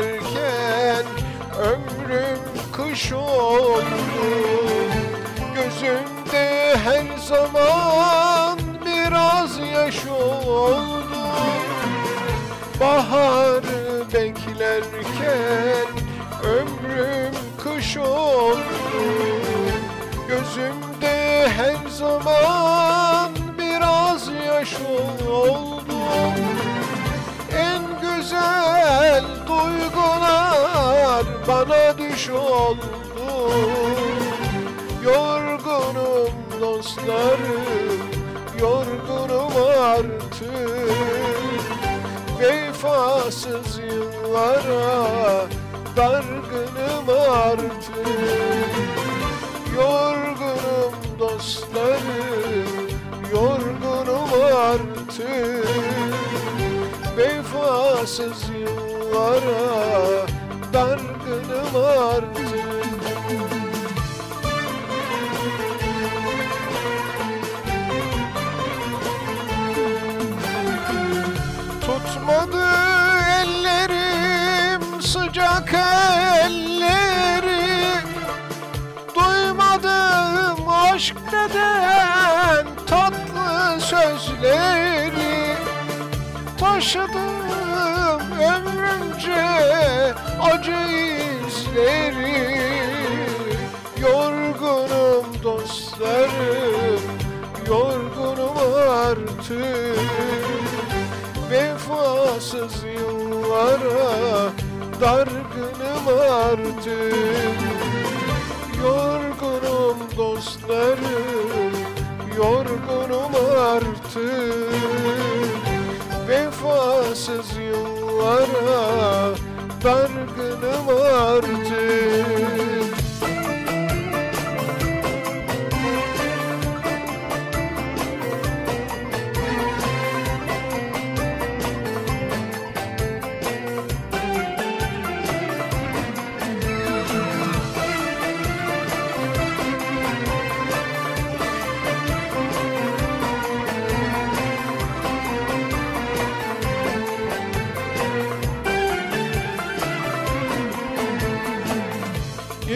Beklerken ömrüm kış oldu. Gözümde her zaman biraz yaş oldu. Baharı beklerken ömrüm kış oldu. Gözümde her zaman biraz yaş oldu. En güzel duygular bana düş oldu. Yorgunum dostlarım, yorgunum artık. Vefasız yıllara dargınım artık. Yorgunum dostlarım, yorgunum artık. Vefasız yıllara dargınım artık Tutmadı ellerim sıcak elleri Duymadım aşk deden tatlı sözleri? Taşıdım acı izleri Yorgunum dostlarım, yorgunum artık. Vefasız yıllara dargınım artık. Yorgunum dostlarım, yorgunum artık. Vefasız yıllara dargınım artık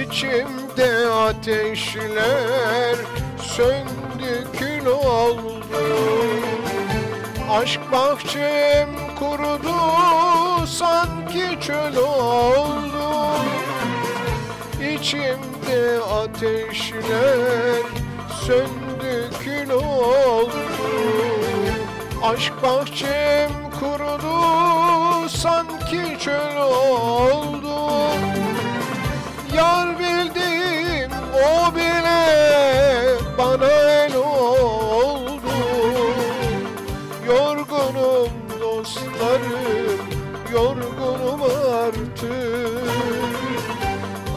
İçimde ateşler söndü kül oldu. Aşk bahçem kurudu sanki çöl oldu. İçimde ateşler söndü kül oldu. Aşk bahçem kurudu sanki çöl oldu dostlarım, yorgunum artık.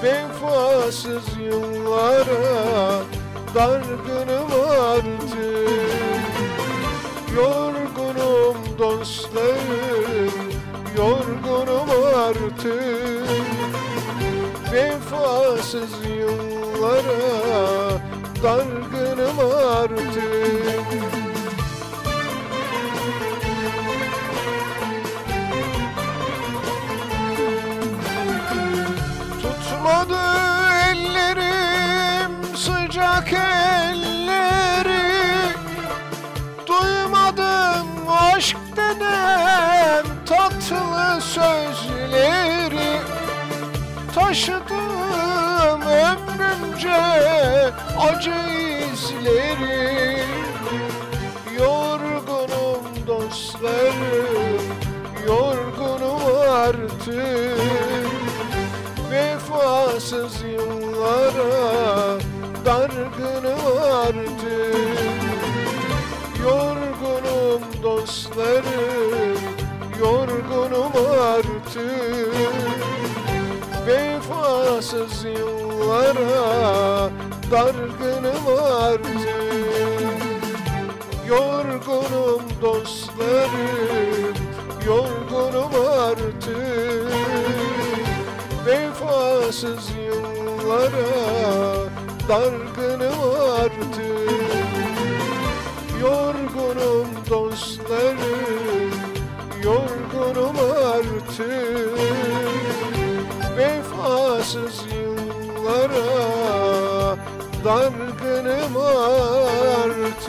Vefasız yıllara dargınım artık. Yorgunum dostlarım, yorgunum artık. Vefasız yıllara dargınım artık Tutmadı ellerim sıcak elleri Duymadım aşk denen tatlı sözleri. Taşıdım ömrümce acı izleri. Yorgunum dostlarım, Vefasız yıllara dargınım artık. Yorgunum dostlarım, yorgunum artık. Vefasız yıllara dargınım artık dargınım artık. Yorgunum dostlarım, yorgunum artık. Vefasız yıllara dargınım artık